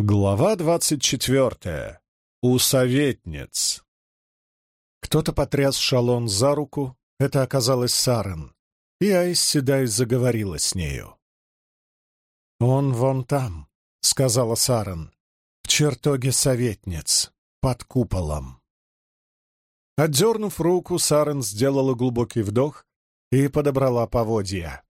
Глава двадцать четвертая. У советниц. Кто-то потряс Шалон за руку, это оказалась Сарен, и Айс заговорила с нею. «Он вон там», — сказала Сарен, — «в чертоге советниц, под куполом». Отдернув руку, Сарен сделала глубокий вдох и подобрала поводья.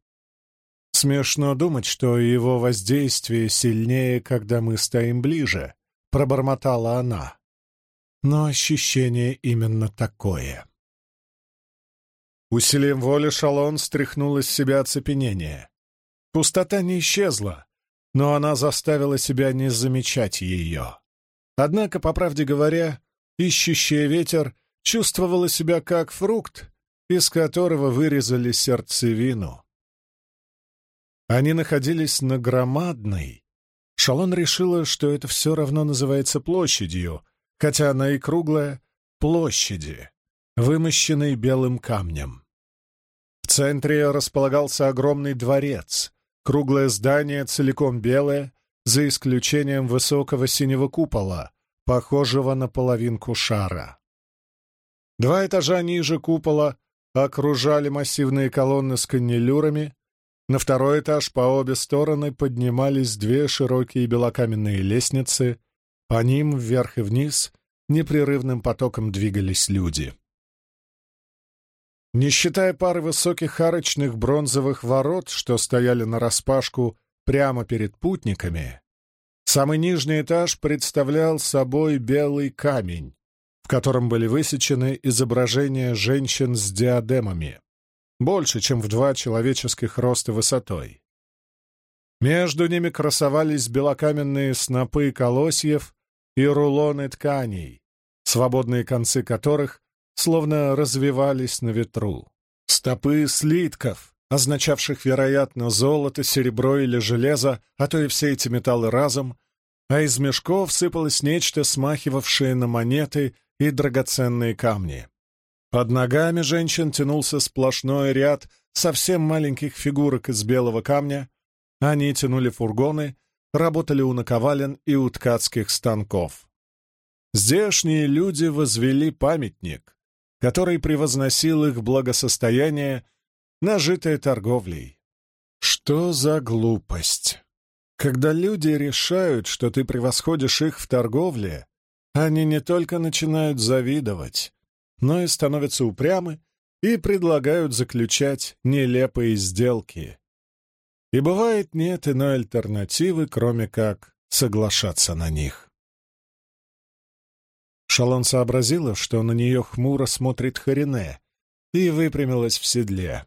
Смешно думать, что его воздействие сильнее, когда мы стоим ближе, — пробормотала она. Но ощущение именно такое. Усилием воли Шалон стряхнул из себя оцепенение. Пустота не исчезла, но она заставила себя не замечать ее. Однако, по правде говоря, ищущая ветер чувствовала себя как фрукт, из которого вырезали сердцевину. Они находились на громадной. Шалон решила, что это все равно называется площадью, хотя она и круглая, площади, вымощенной белым камнем. В центре располагался огромный дворец, круглое здание целиком белое, за исключением высокого синего купола, похожего на половинку шара. Два этажа ниже купола окружали массивные колонны с каннелюрами, на второй этаж по обе стороны поднимались две широкие белокаменные лестницы, по ним вверх и вниз непрерывным потоком двигались люди. Не считая пары высоких арочных бронзовых ворот, что стояли нараспашку прямо перед путниками, самый нижний этаж представлял собой белый камень, в котором были высечены изображения женщин с диадемами больше, чем в два человеческих роста высотой. Между ними красовались белокаменные снопы колосьев и рулоны тканей, свободные концы которых словно развивались на ветру. Стопы слитков, означавших, вероятно, золото, серебро или железо, а то и все эти металлы разом, а из мешков сыпалось нечто, смахивавшее на монеты и драгоценные камни. Под ногами женщин тянулся сплошной ряд совсем маленьких фигурок из белого камня. Они тянули фургоны, работали у наковален и у ткацких станков. Здешние люди возвели памятник, который превозносил их благосостояние, нажитое торговлей. Что за глупость? Когда люди решают, что ты превосходишь их в торговле, они не только начинают завидовать, но и становятся упрямы и предлагают заключать нелепые сделки. И бывает нет иной альтернативы, кроме как соглашаться на них. Шалон сообразила, что на нее хмуро смотрит Харине, и выпрямилась в седле.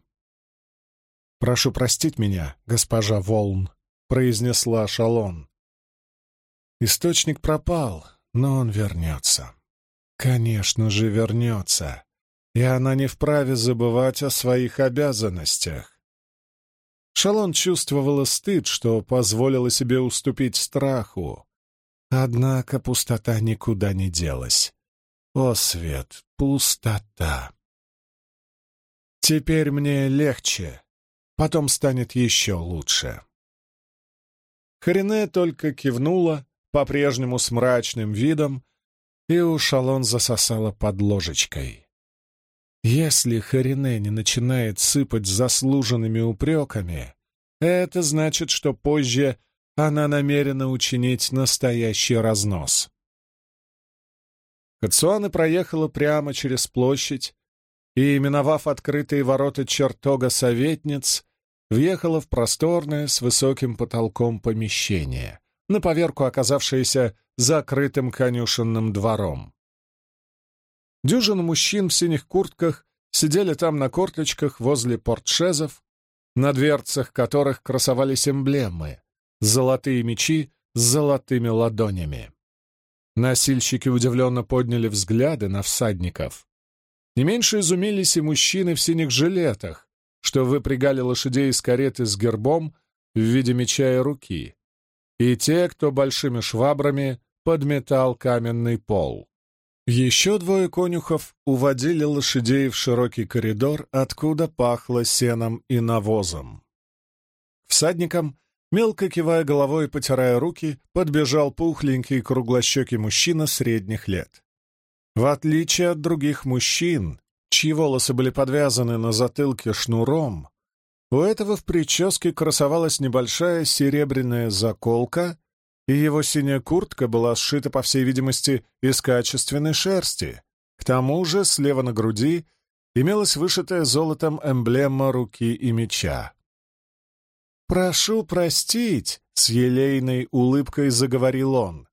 «Прошу простить меня, госпожа Волн», — произнесла Шалон. «Источник пропал, но он вернется». Конечно же, вернется, и она не вправе забывать о своих обязанностях. Шалон чувствовала стыд, что позволила себе уступить страху. Однако пустота никуда не делась. О, свет, пустота! Теперь мне легче, потом станет еще лучше. Хрене только кивнула, по-прежнему с мрачным видом, и у Шалон засосала под ложечкой. Если Харине не начинает сыпать заслуженными упреками, это значит, что позже она намерена учинить настоящий разнос. Кацуана проехала прямо через площадь и, миновав открытые ворота чертога советниц, въехала в просторное с высоким потолком помещение, на поверку оказавшееся закрытым конюшенным двором. Дюжина мужчин в синих куртках сидели там на корточках возле портшезов, на дверцах которых красовались эмблемы — золотые мечи с золотыми ладонями. Носильщики удивленно подняли взгляды на всадников. Не меньше изумились и мужчины в синих жилетах, что выпрягали лошадей из кареты с гербом в виде меча и руки, и те, кто большими швабрами подметал каменный пол. Еще двое конюхов уводили лошадей в широкий коридор, откуда пахло сеном и навозом. Всадникам Мелко кивая головой и потирая руки, подбежал пухленький круглощекий мужчина средних лет. В отличие от других мужчин, чьи волосы были подвязаны на затылке шнуром, у этого в прическе красовалась небольшая серебряная заколка, и его синяя куртка была сшита, по всей видимости, из качественной шерсти. К тому же слева на груди имелась вышитая золотом эмблема руки и меча. «Прошу простить», — с елейной улыбкой заговорил он.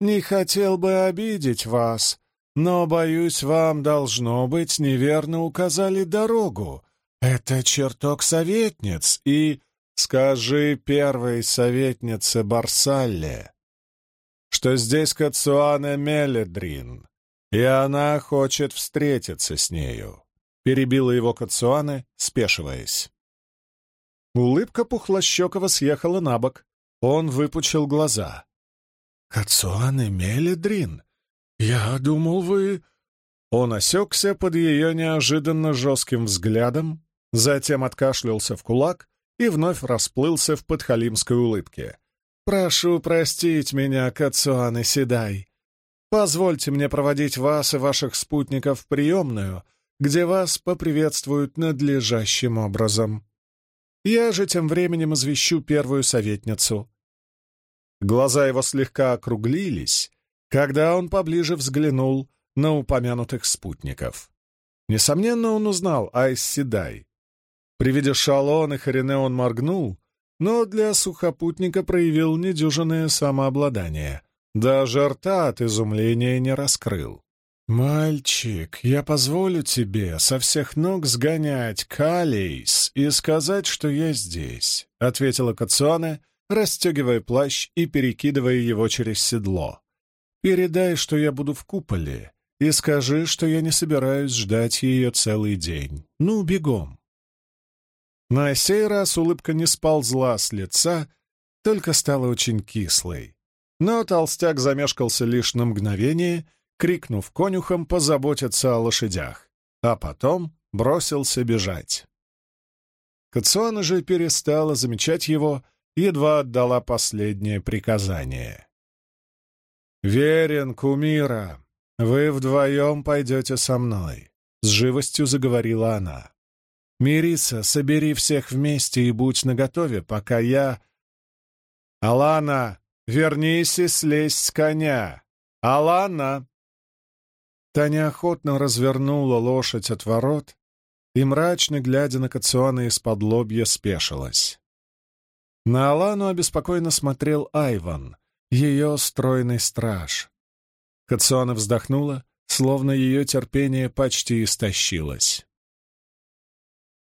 «Не хотел бы обидеть вас, но, боюсь, вам, должно быть, неверно указали дорогу. Это чертог советниц, и скажи первой советнице Барсалле, что здесь Кацуана Меледрин, и она хочет встретиться с нею», — перебила его Кацуане, спешиваясь. Улыбка Пухлощекова съехала на бок. Он выпучил глаза. «Кацуане Меледрин? Я думал, вы...» Он осекся под ее неожиданно жестким взглядом, затем откашлялся в кулак и вновь расплылся в подхалимской улыбке. «Прошу простить меня, Кацуане Седай. Позвольте мне проводить вас и ваших спутников в приемную, где вас поприветствуют надлежащим образом». Я же тем временем извещу первую советницу». Глаза его слегка округлились, когда он поближе взглянул на упомянутых спутников. Несомненно, он узнал Айс Седай. При виде Шалон и Харине он моргнул, но для сухопутника проявил недюжинное самообладание. Даже рта от изумления не раскрыл. «Мальчик, я позволю тебе со всех ног сгонять Калейс и сказать, что я здесь», — ответила Кацуане, расстегивая плащ и перекидывая его через седло. «Передай, что я буду в куполе, и скажи, что я не собираюсь ждать ее целый день. Ну, бегом». На сей раз улыбка не сползла с лица, только стала очень кислой. Но толстяк замешкался лишь на мгновение — крикнув конюхам позаботиться о лошадях, а потом бросился бежать. Кациона же перестала замечать его, едва отдала последнее приказание. «Верен, кумира, вы вдвоем пойдете со мной», — с живостью заговорила она. «Мириса, собери всех вместе и будь наготове, пока я...» «Алана, вернись и слезь с коня! Алана!» Та неохотно развернула лошадь от ворот и, мрачно глядя на Кациона из-под лобья, спешилась. На Алану обеспокоенно смотрел Айван, ее стройный страж. Кациона вздохнула, словно ее терпение почти истощилось.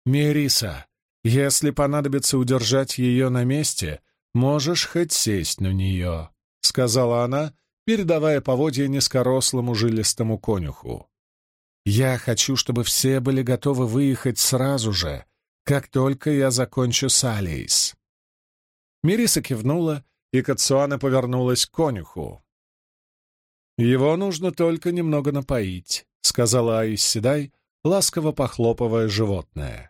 «Мериса, если понадобится удержать ее на месте, можешь хоть сесть на нее», — сказала она, передавая поводья низкорослому жилистому конюху. «Я хочу, чтобы все были готовы выехать сразу же, как только я закончу с Алиис». Мириса кивнула, и Кацуана повернулась к конюху. «Его нужно только немного напоить», — сказала Аис Седай, ласково похлопывая животное.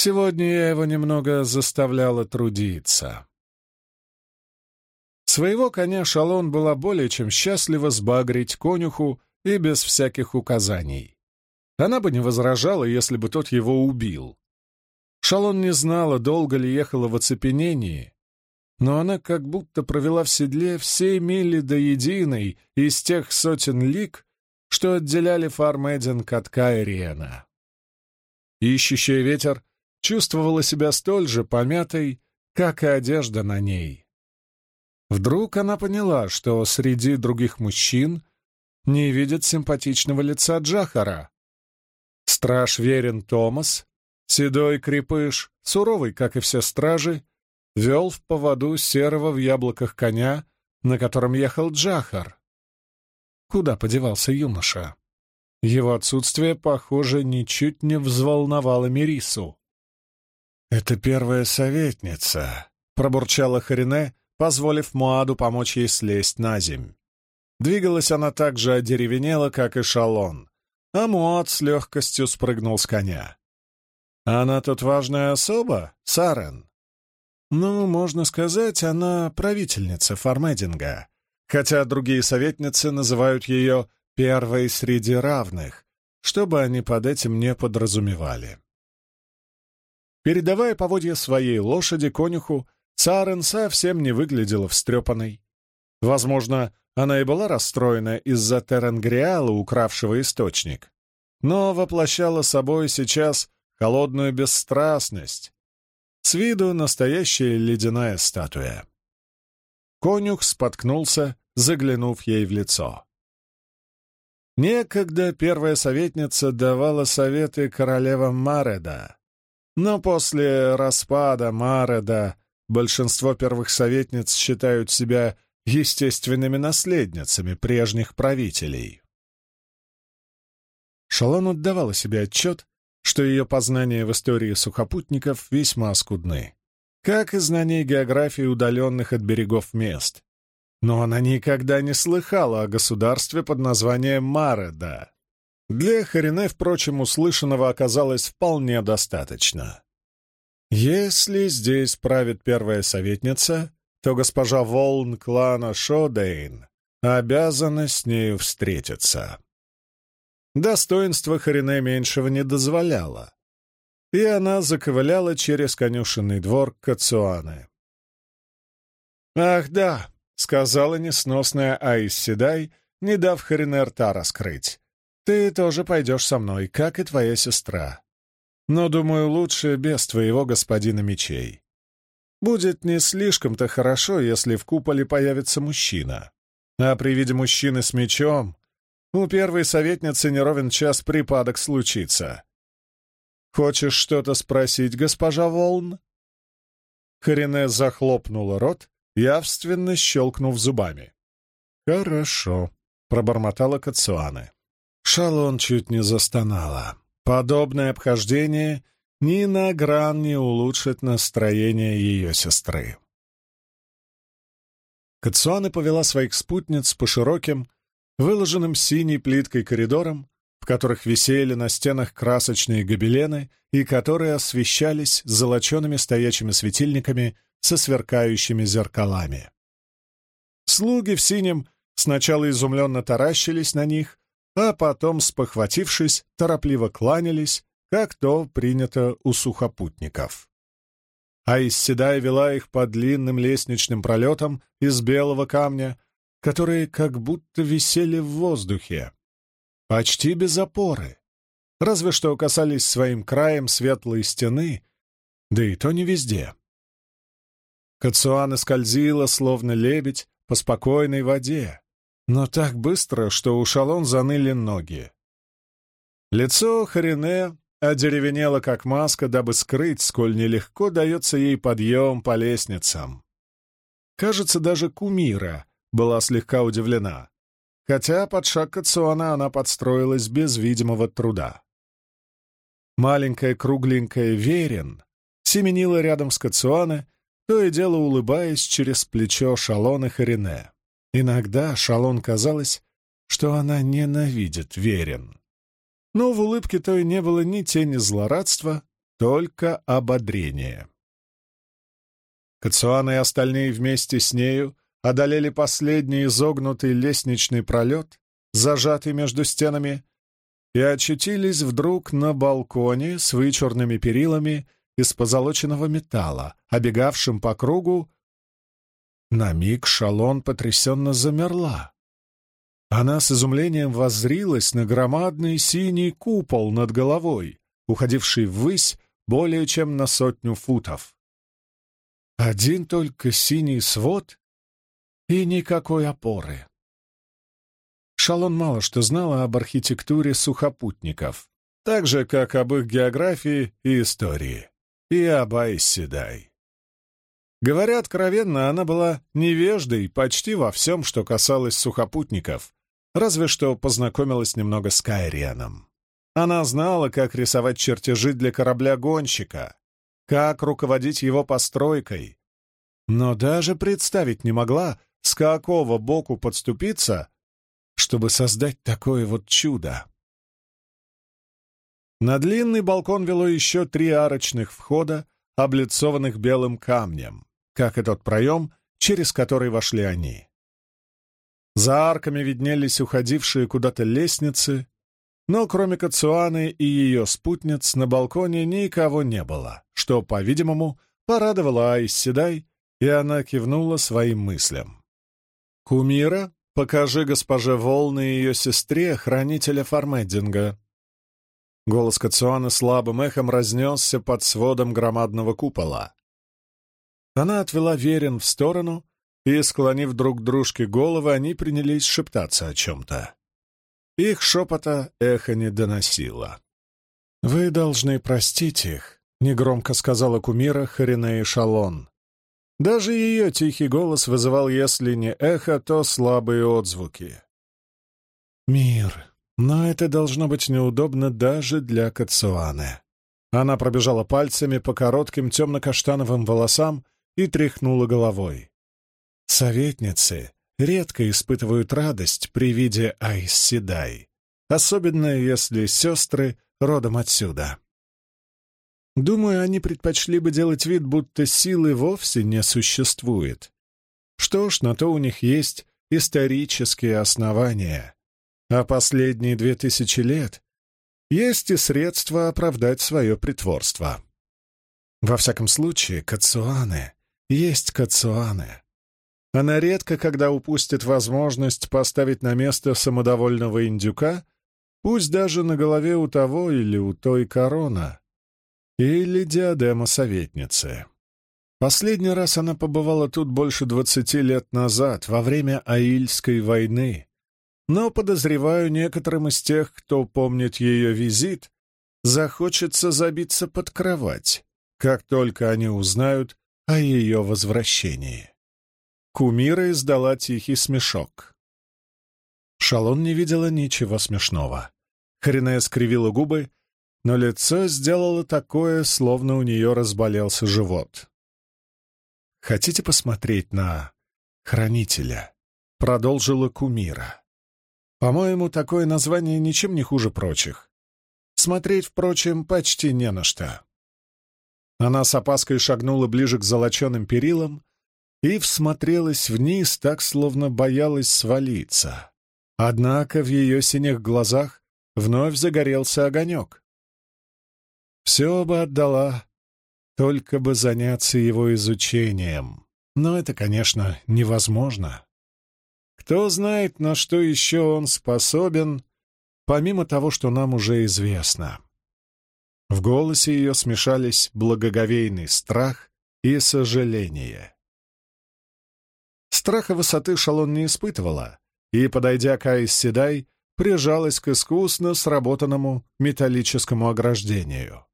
«Сегодня я его немного заставляла трудиться». Своего коня Шалон была более чем счастлива сбагрить конюху и без всяких указаний. Она бы не возражала, если бы тот его убил. Шалон не знала, долго ли ехала в оцепенении, но она как будто провела в седле все мили до единой из тех сотен лик, что отделяли Фармединг от Кайриена. Ищущая ветер чувствовала себя столь же помятой, как и одежда на ней. Вдруг она поняла, что среди других мужчин не видит симпатичного лица Джахара. Страж верен Томас, седой крепыш, суровый, как и все стражи, вел в поводу серого в яблоках коня, на котором ехал Джахар. Куда подевался юноша? Его отсутствие, похоже, ничуть не взволновало Мерису. «Это первая советница», — пробурчала Харине, позволив Муаду помочь ей слезть на земь. Двигалась она так же одеревенела, как и Шалон, а Муад с легкостью спрыгнул с коня. «Она тут важная особа, Сарен?» Ну, можно сказать, она правительница Фармединга, хотя другие советницы называют ее первой среди равных, чтобы они под этим не подразумевали. Передавая поводья своей лошади конюху, Сарен совсем не выглядела встрепанной. Возможно, она и была расстроена из-за Теренгриала, укравшего источник, но воплощала собой сейчас холодную бесстрастность. С виду настоящая ледяная статуя. Конюх споткнулся, заглянув ей в лицо. Некогда первая советница давала советы королевам Мареда, но после распада Мареда большинство первых советниц считают себя естественными наследницами прежних правителей. Шалон отдавала себе отчет, что ее познания в истории сухопутников весьма скудны, как и знания географии удаленных от берегов мест. Но она никогда не слыхала о государстве под названием Мареда. Для Харине, впрочем, услышанного оказалось вполне достаточно. Если здесь правит первая советница, то госпожа Волн клана Шодейн обязана с нею встретиться. Достоинство Харине меньшего не дозволяло, и она заковыляла через конюшенный двор Кацуаны. «Ах да», — сказала несносная Аис Седай, не дав Харине рта раскрыть, ты тоже пойдешь со мной, как и твоя сестра. Но, думаю, лучше без твоего господина мечей. Будет не слишком-то хорошо, если в куполе появится мужчина. А при виде мужчины с мечом у первой советницы не ровен час припадок случится. Хочешь что-то спросить, госпожа Волн? Харине захлопнула рот, явственно щелкнув зубами. «Хорошо», — пробормотала Кацуаны. Шалон чуть не застонала. Подобное обхождение ни на гран не улучшит настроение ее сестры. Кацуаны повела своих спутниц по широким, выложенным синей плиткой коридорам, в которых висели на стенах красочные гобелены и которые освещались золочеными стоячими светильниками со сверкающими зеркалами. Слуги в синем сначала изумленно таращились на них, а потом, спохватившись, торопливо кланялись, как то принято у сухопутников. А Исседай вела их по длинным лестничным пролетам из белого камня, которые как будто висели в воздухе, почти без опоры, разве что касались своим краем светлой стены, да и то не везде. Кацуана скользила, словно лебедь, по спокойной воде, но так быстро, что у Шалон заныли ноги. Лицо Харине одеревенело, как маска, дабы скрыть, сколь нелегко дается ей подъем по лестницам. Кажется, даже кумира была слегка удивлена, хотя под шаг Кацуана она подстроилась без видимого труда. Маленькая кругленькая Верин семенила рядом с Кацуане, то и дело улыбаясь через плечо Шалона Харине. Иногда Шалон казалось, что она ненавидит Верин. Но в улыбке той не было ни тени злорадства, только ободрение. Кацуана и остальные вместе с нею одолели последний изогнутый лестничный пролет, зажатый между стенами, и очутились вдруг на балконе с вычурными перилами из позолоченного металла, обегавшим по кругу на миг Шалон потрясенно замерла. Она с изумлением воззрилась на громадный синий купол над головой, уходивший ввысь более чем на сотню футов. Один только синий свод и никакой опоры. Шалон мало что знала об архитектуре сухопутников, так же, как об их географии и истории, и об Айсседай. Говоря откровенно, она была невеждой почти во всем, что касалось сухопутников, разве что познакомилась немного с Кайрианом. Она знала, как рисовать чертежи для корабля-гонщика, как руководить его постройкой, но даже представить не могла, с какого боку подступиться, чтобы создать такое вот чудо. На длинный балкон вело еще три арочных входа, облицованных белым камнем, как и тот проем, через который вошли они. За арками виднелись уходившие куда-то лестницы, но кроме Кацуаны и ее спутниц на балконе никого не было, что, по-видимому, порадовало Айс и она кивнула своим мыслям. «Кумира, покажи госпоже Волны и ее сестре хранителя Фармеддинга». Голос Кацуаны слабым эхом разнесся под сводом громадного купола. Она отвела Верин в сторону, и, склонив друг к дружке головы, они принялись шептаться о чем-то. Их шепота эхо не доносило. «Вы должны простить их», — негромко сказала кумира Харине и Шалон. Даже ее тихий голос вызывал, если не эхо, то слабые отзвуки. «Мир, но это должно быть неудобно даже для Кацуаны». Она пробежала пальцами по коротким темно-каштановым волосам и тряхнула головой. «Советницы редко испытывают радость при виде Айсседай, особенно если сестры родом отсюда. Думаю, они предпочли бы делать вид, будто силы вовсе не существует. Что ж, на то у них есть исторические основания. А последние две тысячи лет есть и средства оправдать свое притворство. Во всяком случае, Кацуаны есть Кацуаны. Она редко когда упустит возможность поставить на место самодовольного индюка, пусть даже на голове у того или у той корона, или диадема советницы. Последний раз она побывала тут больше двадцати лет назад, во время Аильской войны, но, подозреваю, некоторым из тех, кто помнит ее визит, захочется забиться под кровать, как только они узнают о ее возвращении. Кумира издала тихий смешок. Шалон не видела ничего смешного. Хрене скривила губы, но лицо сделало такое, словно у нее разболелся живот. «Хотите посмотреть на хранителя?» — продолжила Кумира. «По-моему, такое название ничем не хуже прочих. Смотреть, впрочем, почти не на что». Она с опаской шагнула ближе к золоченым перилам, и всмотрелась вниз, так словно боялась свалиться. Однако в ее синих глазах вновь загорелся огонек. Все бы отдала, только бы заняться его изучением. Но это, конечно, невозможно. Кто знает, на что еще он способен, помимо того, что нам уже известно. В голосе ее смешались благоговейный страх и сожаление. Страха высоты Шалон не испытывала, и, подойдя к Айс Седай, прижалась к искусно сработанному металлическому ограждению.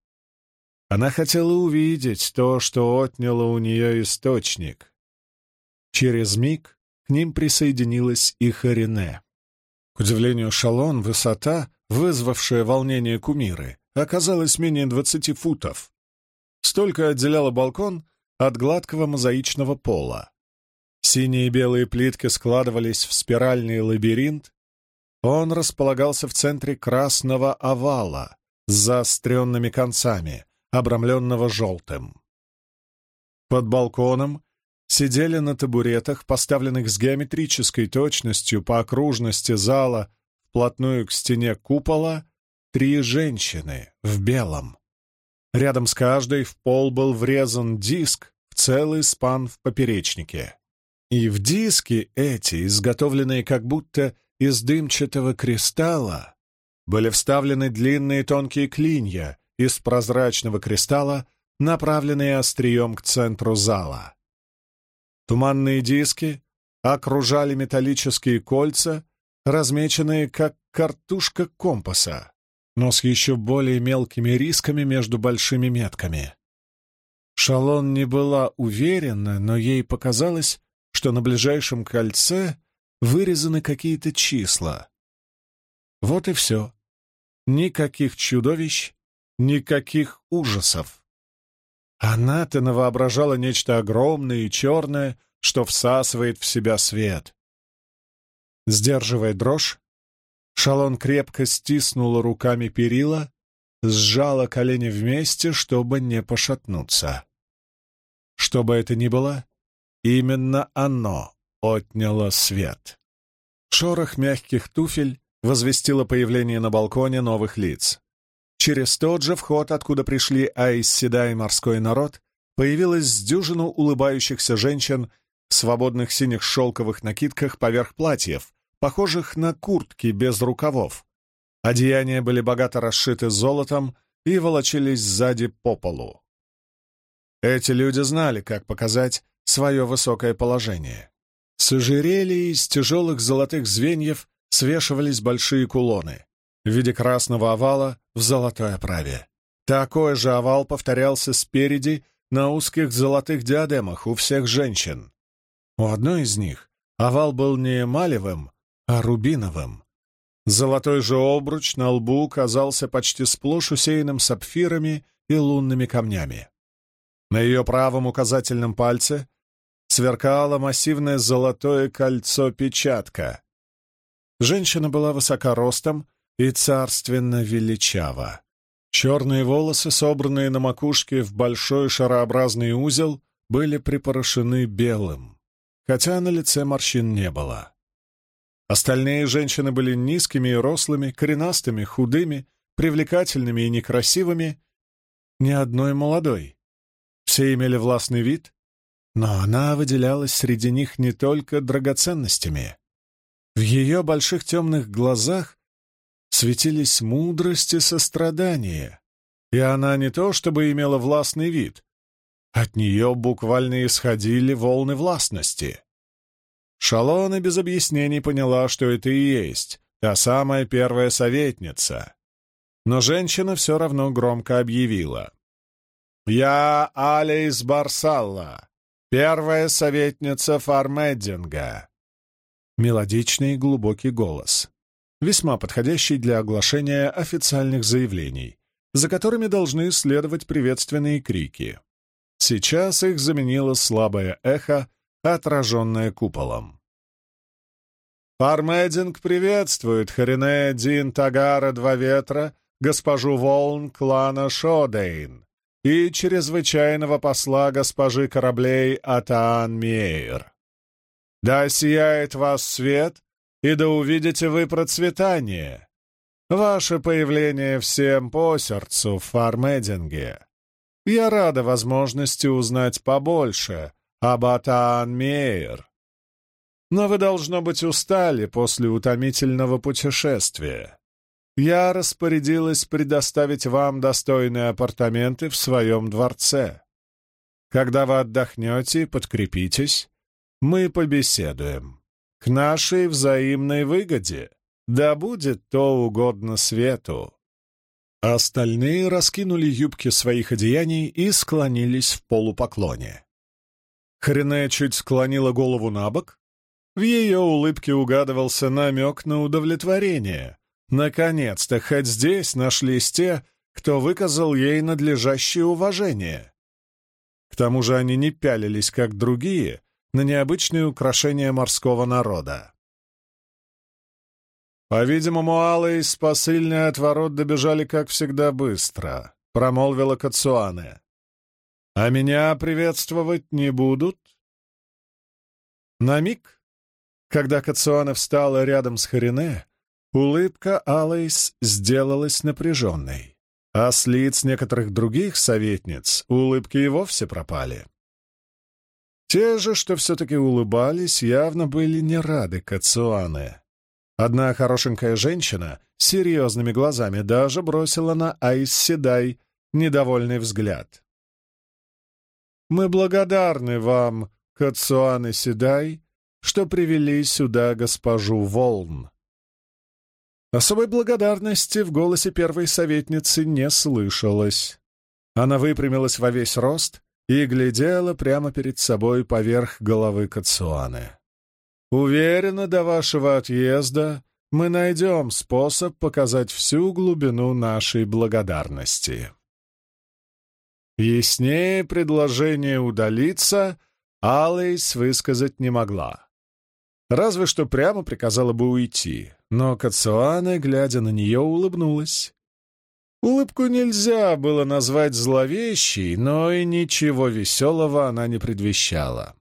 Она хотела увидеть то, что отняло у нее источник. Через миг к ним присоединилась и Харине. К удивлению Шалон, высота, вызвавшая волнение кумиры, оказалась менее двадцати футов. Столько отделяло балкон от гладкого мозаичного пола. Синие и белые плитки складывались в спиральный лабиринт. Он располагался в центре красного овала с заостренными концами, обрамленного желтым. Под балконом сидели на табуретах, поставленных с геометрической точностью по окружности зала вплотную к стене купола, три женщины в белом. Рядом с каждой в пол был врезан диск в целый спан в поперечнике. И в диски эти, изготовленные как будто из дымчатого кристалла, были вставлены длинные тонкие клинья из прозрачного кристалла, направленные острием к центру зала. Туманные диски окружали металлические кольца, размеченные как картушка компаса, но с еще более мелкими рисками между большими метками. Шалон не была уверена, но ей показалось, что на ближайшем кольце вырезаны какие-то числа. Вот и все. Никаких чудовищ, никаких ужасов. Она-то навоображала нечто огромное и черное, что всасывает в себя свет. Сдерживая дрожь, Шалон крепко стиснула руками перила, сжала колени вместе, чтобы не пошатнуться. Что бы это ни было, именно оно отняло свет. Шорох мягких туфель возвестило появление на балконе новых лиц. Через тот же вход, откуда пришли Айсседа и морской народ, появилась с улыбающихся женщин в свободных синих шелковых накидках поверх платьев, похожих на куртки без рукавов. Одеяния были богато расшиты золотом и волочились сзади по полу. Эти люди знали, как показать свое высокое положение. С ожерелья из тяжелых золотых звеньев свешивались большие кулоны в виде красного овала в золотой оправе. Такой же овал повторялся спереди на узких золотых диадемах у всех женщин. У одной из них овал был не эмалевым, а рубиновым. Золотой же обруч на лбу казался почти сплошь усеянным сапфирами и лунными камнями. На ее правом указательном пальце сверкало массивное золотое кольцо-печатка. Женщина была высока ростом и царственно величава. Черные волосы, собранные на макушке в большой шарообразный узел, были припорошены белым, хотя на лице морщин не было. Остальные женщины были низкими и рослыми, коренастыми, худыми, привлекательными и некрасивыми, ни одной молодой. Все имели властный вид, но она выделялась среди них не только драгоценностями. В ее больших темных глазах светились мудрость и сострадание, и она не то чтобы имела властный вид, от нее буквально исходили волны властности. Шалона без объяснений поняла, что это и есть та самая первая советница. Но женщина все равно громко объявила. «Я Алейс Барсалла, первая советница Фармеддинга». Мелодичный глубокий голос, весьма подходящий для оглашения официальных заявлений, за которыми должны следовать приветственные крики. Сейчас их заменило слабое эхо отраженное куполом. Пармединг приветствует Харине Дин Тогара Два Ветра, госпожу Волн клана Шодейн и чрезвычайного посла госпожи кораблей Атаан Мейер. Да сияет вас свет, и да увидите вы процветание. Ваше появление всем по сердцу в Фармединге. Я рада возможности узнать побольше Абатаан Мейер. Но вы, должно быть, устали после утомительного путешествия. Я распорядилась предоставить вам достойные апартаменты в своем дворце. Когда вы отдохнете и подкрепитесь, мы побеседуем. К нашей взаимной выгоде. Да будет то угодно свету. Остальные раскинули юбки своих одеяний и склонились в полупоклоне. Хрене чуть склонила голову на бок. В ее улыбке угадывался намек на удовлетворение. Наконец-то хоть здесь нашлись те, кто выказал ей надлежащее уважение. К тому же они не пялились, как другие, на необычные украшения морского народа. «По-видимому, Алла с посыльной от ворот добежали, как всегда, быстро», — промолвила Кацуане. А меня приветствовать не будут? На миг, когда Кацуана встала рядом с Харине, улыбка Алайс сделалась напряженной, а с лиц некоторых других советниц улыбки и вовсе пропали. Те же, что все-таки улыбались, явно были не рады Кацуане. Одна хорошенькая женщина с серьезными глазами даже бросила на Айс Седай недовольный взгляд. Мы благодарны вам, Кацуан и Седай, что привели сюда госпожу Волн. Особой благодарности в голосе первой советницы не слышалось. Она выпрямилась во весь рост и глядела прямо перед собой поверх головы Кацуаны. «Уверена, до вашего отъезда мы найдем способ показать всю глубину нашей благодарности». Яснее предложение удалиться Алэйс высказать не могла. Разве что прямо приказала бы уйти, но Кацуана, глядя на нее, улыбнулась. Улыбку нельзя было назвать зловещей, но и ничего веселого она не предвещала.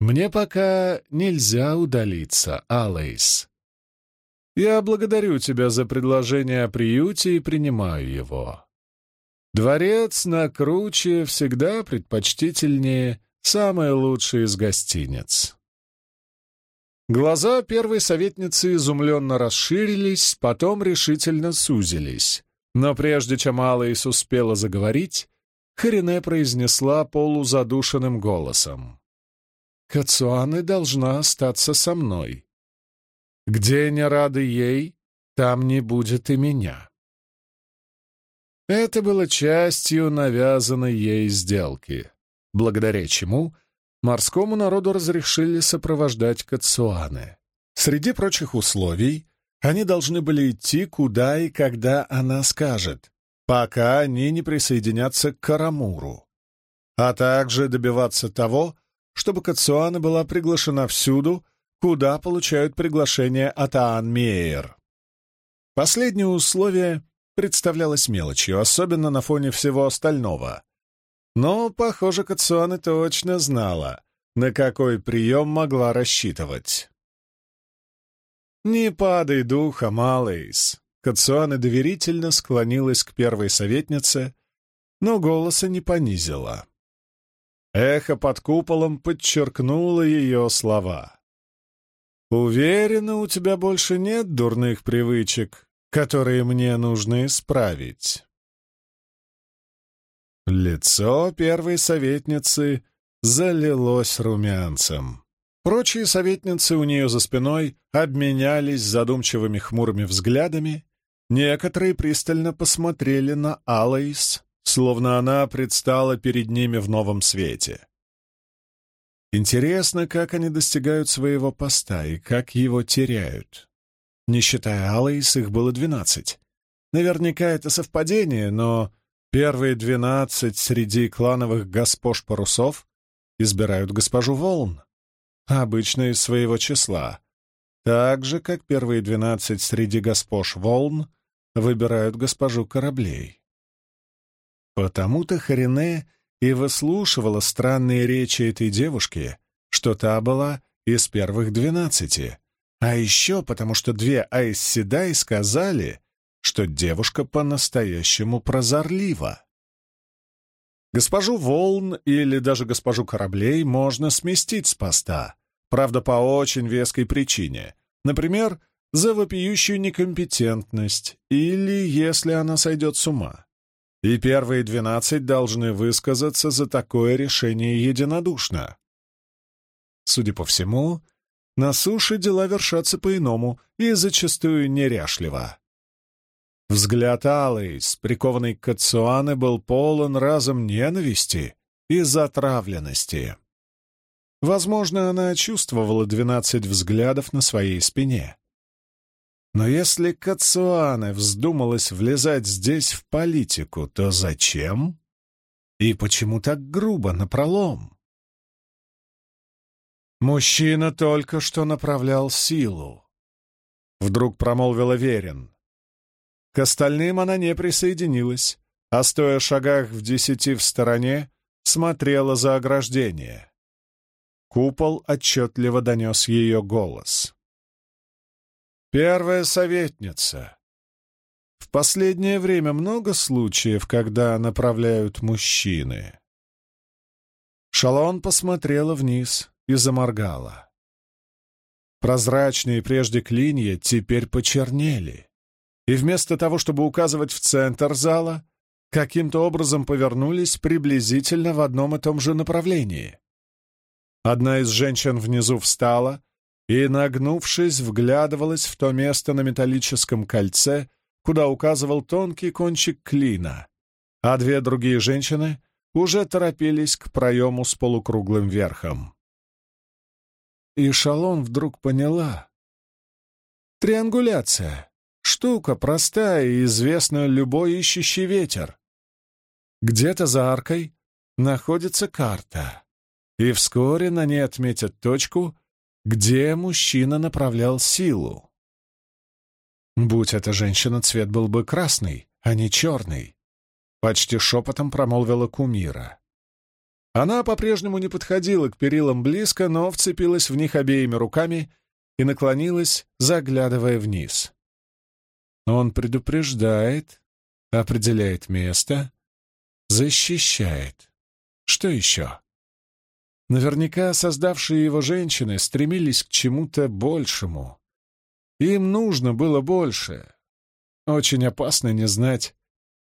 «Мне пока нельзя удалиться, Алэйс. Я благодарю тебя за предложение о приюте и принимаю его. Дворец на Круче всегда предпочтительнее самое лучшее из гостиниц». Глаза первой советницы изумленно расширились, потом решительно сузились. Но прежде чем Алаис успела заговорить, Харине произнесла полузадушенным голосом. «Кацуаны должна остаться со мной. Где не рады ей, там не будет и меня». Это было частью навязанной ей сделки, благодаря чему морскому народу разрешили сопровождать Кацуаны. Среди прочих условий они должны были идти куда и когда она скажет, пока они не присоединятся к Карамуру, а также добиваться того, чтобы Кацуана была приглашена всюду, куда получают приглашение от Аан Мейер. Последнее условие представлялось мелочью, особенно на фоне всего остального — но, похоже, Кацуана точно знала, на какой прием могла рассчитывать. «Не падай духом, Алэйс!» Кацуана доверительно склонилась к первой советнице, но голоса не понизила. Эхо под куполом подчеркнуло ее слова. «Уверена, у тебя больше нет дурных привычек, которые мне нужно исправить». Лицо первой советницы залилось румянцем. Прочие советницы у нее за спиной обменялись задумчивыми хмурыми взглядами, некоторые пристально посмотрели на Алайс, словно она предстала перед ними в новом свете. Интересно, как они достигают своего поста и как его теряют. Не считая Алайс, их было двенадцать. Наверняка это совпадение, но Первые двенадцать среди клановых госпож парусов избирают госпожу Волн, обычно из своего числа, так же, как первые двенадцать среди госпож Волн выбирают госпожу кораблей. Потому-то Харине и выслушивала странные речи этой девушки, что та была из первых двенадцати, а еще потому, что две Айсседай сказали, что девушка по-настоящему прозорлива. Госпожу волн или даже госпожу кораблей можно сместить с поста, правда, по очень веской причине, например, за вопиющую некомпетентность или если она сойдет с ума. И первые двенадцать должны высказаться за такое решение единодушно. Судя по всему, на суше дела вершатся по-иному и зачастую неряшливо. Взгляд Алэйс, прикованный к Кацуане, был полон разом ненависти и затравленности. Возможно, она чувствовала двенадцать взглядов на своей спине. Но если Кацуане вздумалась влезать здесь в политику, то зачем? И почему так грубо, напролом? Мужчина только что направлял силу. Вдруг промолвила Верин. К остальным она не присоединилась, а стоя шагах в десяти в стороне, смотрела за ограждение. Купол отчетливо донес ее голос. «Первая советница. В последнее время много случаев, когда направляют мужчины». Шалон посмотрела вниз и заморгала. Прозрачные прежде клинья теперь почернели и вместо того, чтобы указывать в центр зала, каким-то образом повернулись приблизительно в одном и том же направлении. Одна из женщин внизу встала и, нагнувшись, вглядывалась в то место на металлическом кольце, куда указывал тонкий кончик клина, а две другие женщины уже торопились к проему с полукруглым верхом. И Шалон вдруг поняла. Триангуляция. Штука простая и известна любой ищущий ветер. Где-то за аркой находится карта, и вскоре на ней отметят точку, где мужчина направлял силу. Будь эта женщина, цвет был бы красный, а не черный», — почти шепотом промолвила Кумира. Она по-прежнему не подходила к перилам близко, но вцепилась в них обеими руками и наклонилась, заглядывая вниз. Он предупреждает, определяет место, защищает. Что еще? Наверняка создавшие его женщины стремились к чему-то большему. Им нужно было больше. Очень опасно не знать,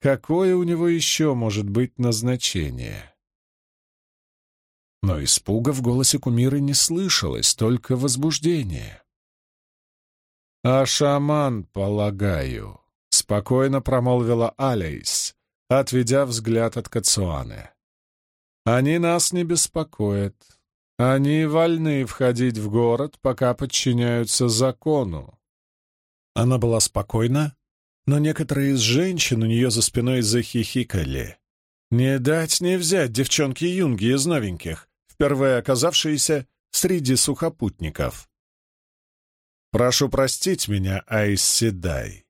какое у него еще может быть назначение. Но испуга в голосе кумиры не слышалось, только возбуждение. «А шаман, полагаю», — спокойно промолвила Алейс, отведя взгляд от Кацуаны. «Они нас не беспокоят. Они вольны входить в город, пока подчиняются закону». Она была спокойна, но некоторые из женщин у нее за спиной захихикали. «Не дать не взять девчонки-юнги из новеньких, впервые оказавшиеся среди сухопутников. «Прошу простить меня, Айс Седай.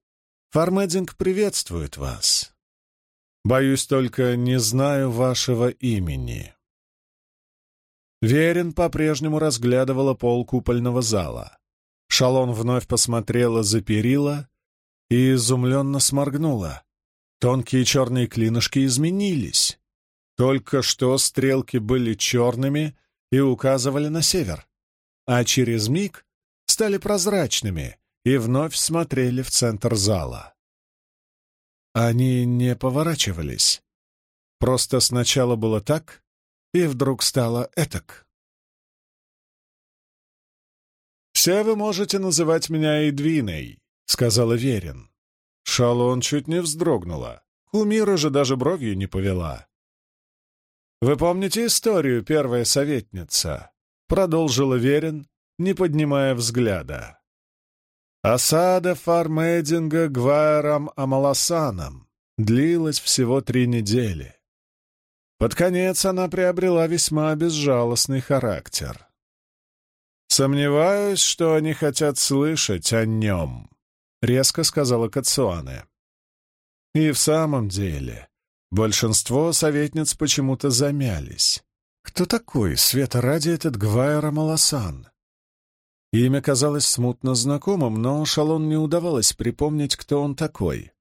Фармединг приветствует вас. Боюсь только, не знаю вашего имени». Верин по-прежнему разглядывала пол купольного зала. Шалон вновь посмотрела за перила и изумленно сморгнула. Тонкие черные клинышки изменились. Только что стрелки были черными и указывали на север, а через миг стали прозрачными и вновь смотрели в центр зала. Они не поворачивались. Просто сначала было так, и вдруг стало этак. «Все вы можете называть меня Эдвиной», — сказала Верин. Шалон чуть не вздрогнула. Кумира же даже бровью не повела. «Вы помните историю, первая советница?» — продолжила Верин, не поднимая взгляда. Осада Фармединга Гвайром Амаласаном длилась всего три недели. Под конец она приобрела весьма безжалостный характер. «Сомневаюсь, что они хотят слышать о нем», — резко сказала Кацуане. И в самом деле, Большинство советниц почему-то замялись. Кто такой, Света ради, этот Гвайра Маласан? Имя казалось смутно знакомым, но Шалон не удавалось припомнить, кто он такой.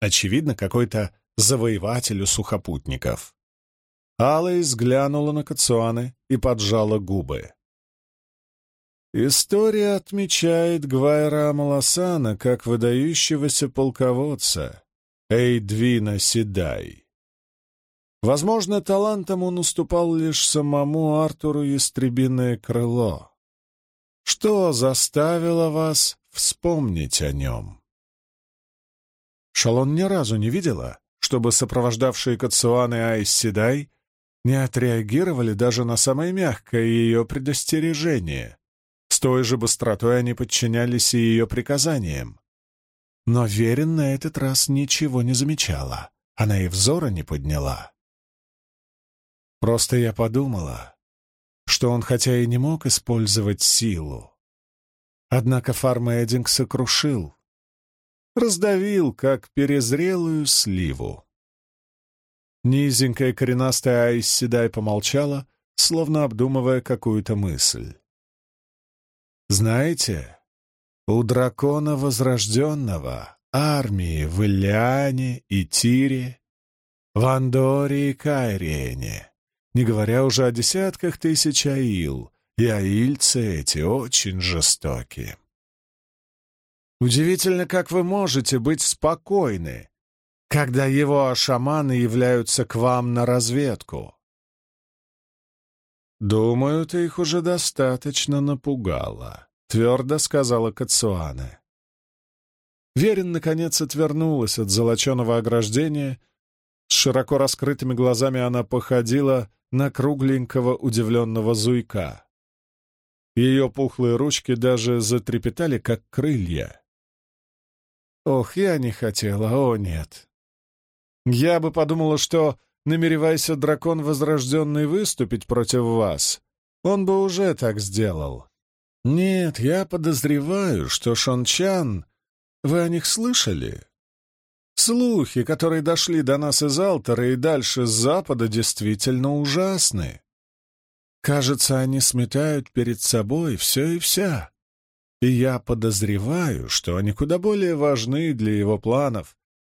Очевидно, какой-то завоеватель у сухопутников. Алла взглянула на Кацуаны и поджала губы. История отмечает Гвайра Маласана как выдающегося полководца Эйдвина Седай. Возможно, талантом он уступал лишь самому Артуру Ястребиное крыло. Что заставило вас вспомнить о нем? Шалон ни разу не видела, чтобы сопровождавшие Кацуаны Айс Седай не отреагировали даже на самое мягкое ее предостережение. С той же быстротой они подчинялись и ее приказаниям. Но Верин на этот раз ничего не замечала, она и взора не подняла. Просто я подумала, что он хотя и не мог использовать силу, однако Фармэддинг сокрушил, раздавил, как перезрелую сливу. Низенькая коренастая Айс Седай помолчала, словно обдумывая какую-то мысль. «Знаете, у дракона Возрожденного армии в Ильяне и Тире, в Андоре и Кайрене не говоря уже о десятках тысяч аил, и аильцы эти очень жестоки. Удивительно, как вы можете быть спокойны, когда его шаманы являются к вам на разведку. «Думаю, ты их уже достаточно напугала», — твердо сказала Кацуана. Верин, наконец, отвернулась от золоченого ограждения. С широко раскрытыми глазами она походила на кругленького удивленного зуйка. Ее пухлые ручки даже затрепетали, как крылья. Ох, я не хотела, о нет. Я бы подумала, что, намеревайся дракон возрожденный выступить против вас, он бы уже так сделал. Нет, я подозреваю, что Шончан... Вы о них слышали? Слухи, которые дошли до нас из Алтера и дальше с запада, действительно ужасны. Кажется, они сметают перед собой все и вся. И я подозреваю, что они куда более важны для его планов,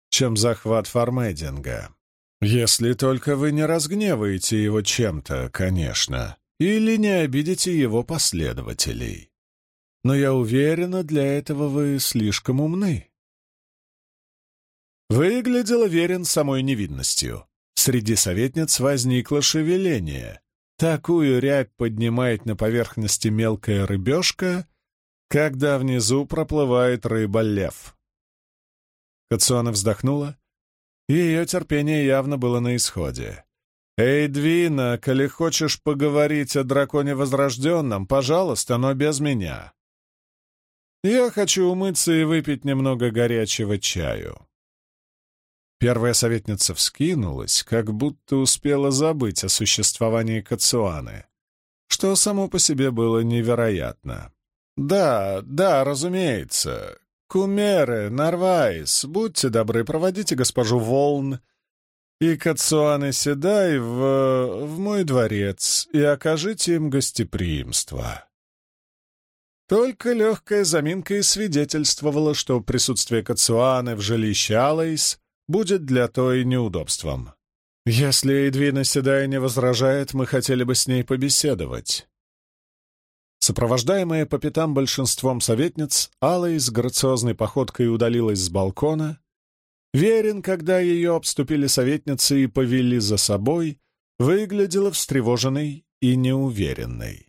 чем захват Фармединга. Если только вы не разгневаете его чем-то, конечно, или не обидите его последователей. Но я уверена, для этого вы слишком умны. Выглядела верен самой невинностью. Среди советниц возникло шевеление. Такую рябь поднимает на поверхности мелкая рыбешка, когда внизу проплывает рыба-лев. Кацуана вздохнула, ее терпение явно было на исходе. «Эй, Двина, коли хочешь поговорить о драконе Возрожденном, пожалуйста, но без меня. Я хочу умыться и выпить немного горячего чаю». Первая советница вскинулась, как будто успела забыть о существовании Кацуаны, что само по себе было невероятно. «Да, да, разумеется. Кумеры, Нарвайс, будьте добры, проводите госпожу Волн и Кацуаны Седай в... в мой дворец и окажите им гостеприимство». Только легкая заминка и свидетельствовала, что присутствие Кацуаны в жилище Алайс будет для той неудобством. Если Эдвина Седай не возражает, мы хотели бы с ней побеседовать. Сопровождаемая по пятам большинством советниц, Алла с грациозной походкой удалилась с балкона. Верен, когда ее обступили советницы и повели за собой, выглядела встревоженной и неуверенной.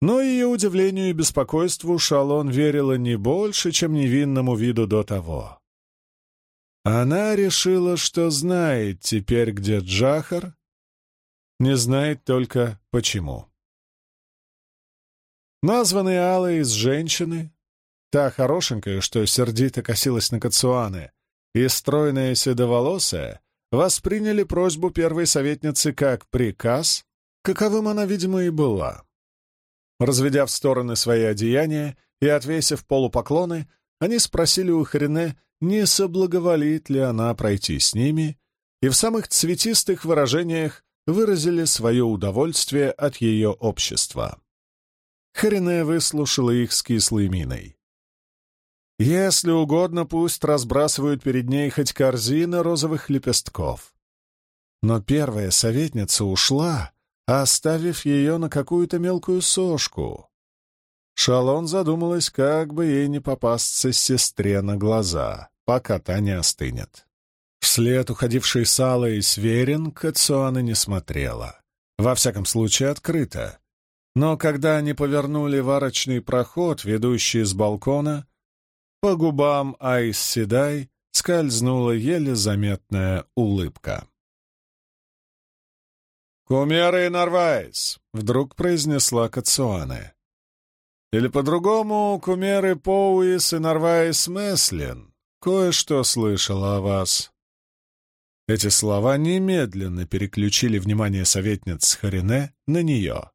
Но ее удивлению и беспокойству Шалон верила не больше, чем невинному виду до того. Она решила, что знает теперь, где Джахар, не знает только почему. Названные Алой из женщины, та хорошенькая, что сердито косилась на Кацуаны, и стройная седоволосая, восприняли просьбу первой советницы как приказ, каковым она, видимо, и была. Разведя в стороны свои одеяния и отвесив полупоклоны, они спросили у Хрене, не соблаговолит ли она пройти с ними, и в самых цветистых выражениях выразили свое удовольствие от ее общества. Харине выслушала их с кислой миной. Если угодно, пусть разбрасывают перед ней хоть корзины розовых лепестков. Но первая советница ушла, оставив ее на какую-то мелкую сошку. Шалон задумалась, как бы ей не попасться сестре на глаза пока та не остынет. Вслед уходившей Сала и Сверин Кацуана не смотрела. Во всяком случае, открыто. Но когда они повернули в арочный проход, ведущий с балкона, по губам Айс Седай скользнула еле заметная улыбка. «Кумеры и Нарвайс!» — вдруг произнесла Кацуане. «Или по-другому, Кумеры Поуис и Нарвайс Меслин кое-что слышала о вас». Эти слова немедленно переключили внимание советниц Харине на нее.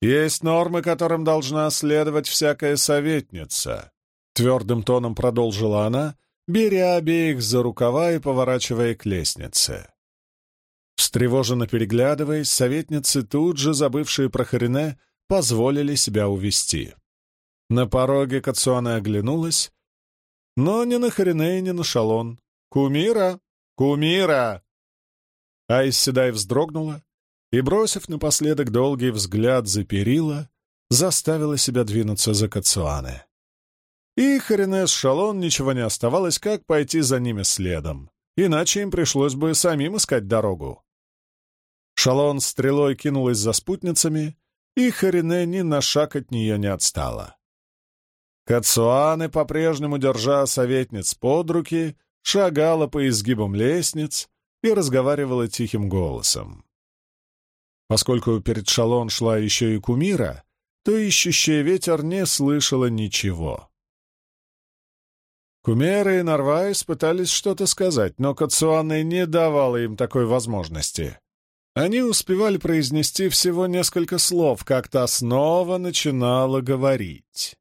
«Есть нормы, которым должна следовать всякая советница», — твердым тоном продолжила она, беря обеих за рукава и поворачивая к лестнице. Встревоженно переглядываясь, советницы, тут же забывшие про Харине, позволили себя увести. На пороге Кацуана оглянулась но ни на Харине, ни на Шалон. «Кумира! Кумира!» Айс Седай вздрогнула и, бросив напоследок долгий взгляд за перила, заставила себя двинуться за Кацуане. И Харине с Шалон ничего не оставалось, как пойти за ними следом, иначе им пришлось бы самим искать дорогу. Шалон стрелой кинулась за спутницами, и Харине ни на шаг от нее не отстала. Кацуаны, по-прежнему держа советниц под руки, шагала по изгибам лестниц и разговаривала тихим голосом. Поскольку перед шалон шла еще и кумира, то ищущий ветер не слышала ничего. Кумера и Нарвайс пытались что-то сказать, но Кацуаны не давала им такой возможности. Они успевали произнести всего несколько слов, как та снова начинала говорить.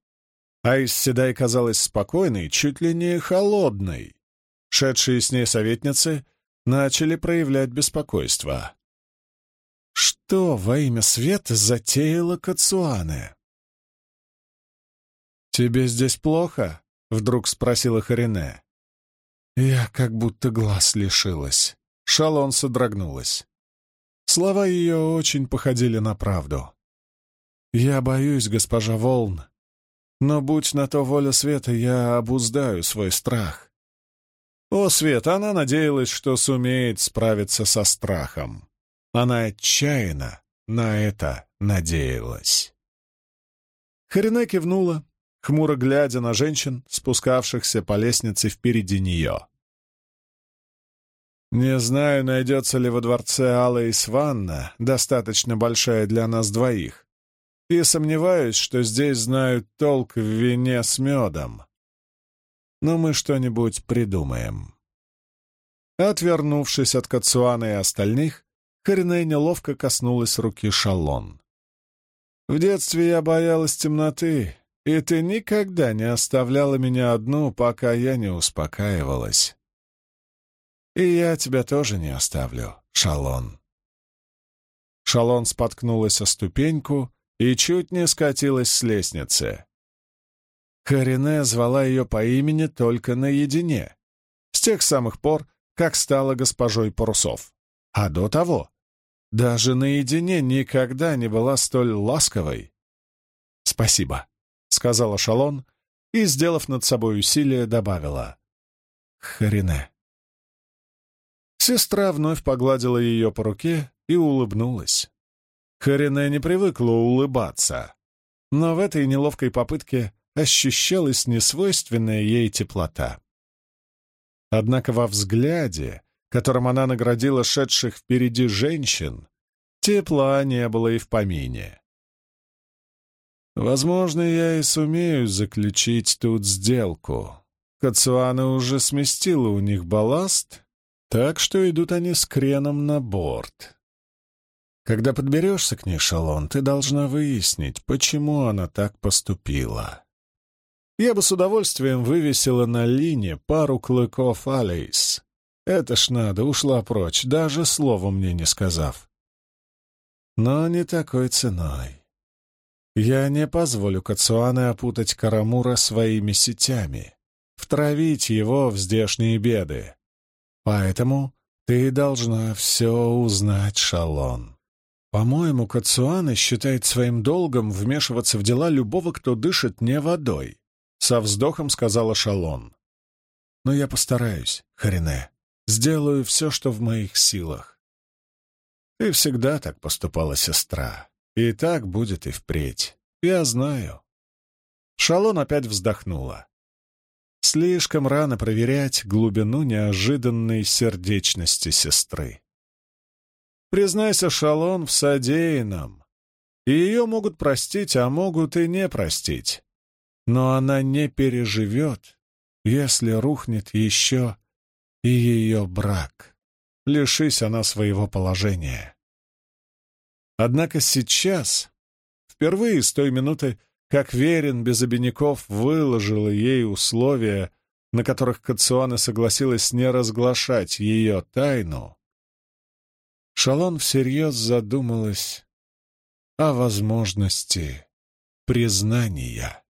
Айс Седай казалась спокойной, чуть ли не холодной. шедшие с ней советницы, начали проявлять беспокойство. Что во имя света затеяла Кацуане? «Тебе здесь плохо?» — вдруг спросила Харине. Я как будто глаз лишилась. Шалон содрогнулась. Слова ее очень походили на правду. «Я боюсь, госпожа Волн, но будь на то воля света, я обуздаю свой страх». О, Свет, она надеялась, что сумеет справиться со страхом. Она отчаянно на это надеялась. Харине кивнула, хмуро глядя на женщин, спускавшихся по лестнице впереди нее. «Не знаю, найдется ли во дворце Алэйс ванна, достаточно большая для нас двоих, и сомневаюсь, что здесь знают толк в вине с медом. Но мы что-нибудь придумаем». Отвернувшись от Кацуана и остальных, Кореней неловко коснулась руки Шалон. «В детстве я боялась темноты, и ты никогда не оставляла меня одну, пока я не успокаивалась. И я тебя тоже не оставлю, Шалон». Шалон споткнулась о ступеньку и чуть не скатилась с лестницы. Харине звала ее по имени только наедине, с тех самых пор, как стала госпожой Парусов. А до того даже наедине никогда не была столь ласковой. «Спасибо», — сказала Шалон и, сделав над собой усилие, добавила. «Харине». Сестра вновь погладила ее по руке и улыбнулась. Харине не привыкла улыбаться, но в этой неловкой попытке ощущалась несвойственная ей теплота. Однако во взгляде, которым она наградила шедших впереди женщин, тепла не было и в помине. Возможно, я и сумею заключить тут сделку. Кацуана уже сместила у них балласт, так что идут они с креном на борт. Когда подберешься к ней, Шалон, ты должна выяснить, почему она так поступила. Я бы с удовольствием вывесила на линии пару клыков Алейс. Это ж надо, ушла прочь, даже словом мне не сказав. Но не такой ценой. Я не позволю Кацуане опутать Карамура своими сетями, втравить его в здешние беды. Поэтому ты должна все узнать, Шалон. По-моему, Кацуане считает своим долгом вмешиваться в дела любого, кто дышит не водой. Со вздохом сказала Шалон. «Но я постараюсь, Харине. Сделаю все, что в моих силах». «Ты всегда так поступала, сестра. И так будет и впредь. Я знаю». Шалон опять вздохнула. Слишком рано проверять глубину неожиданной сердечности сестры. Признайся, Шалон, в содеянном. И ее могут простить, а могут и не простить но она не переживет, если рухнет еще и ее брак. Лишись она своего положения. Однако сейчас, впервые с той минуты, как Верин без обиняков выложила ей условия, на которых Кацуана согласилась не разглашать ее тайну, Шалон всерьез задумалась о возможности признания.